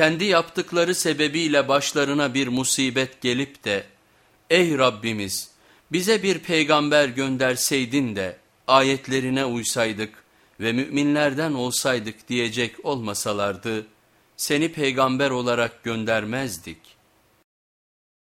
kendi yaptıkları sebebiyle başlarına bir musibet gelip de ''Ey Rabbimiz bize bir peygamber gönderseydin de ayetlerine uysaydık ve müminlerden olsaydık diyecek olmasalardı seni peygamber olarak göndermezdik.''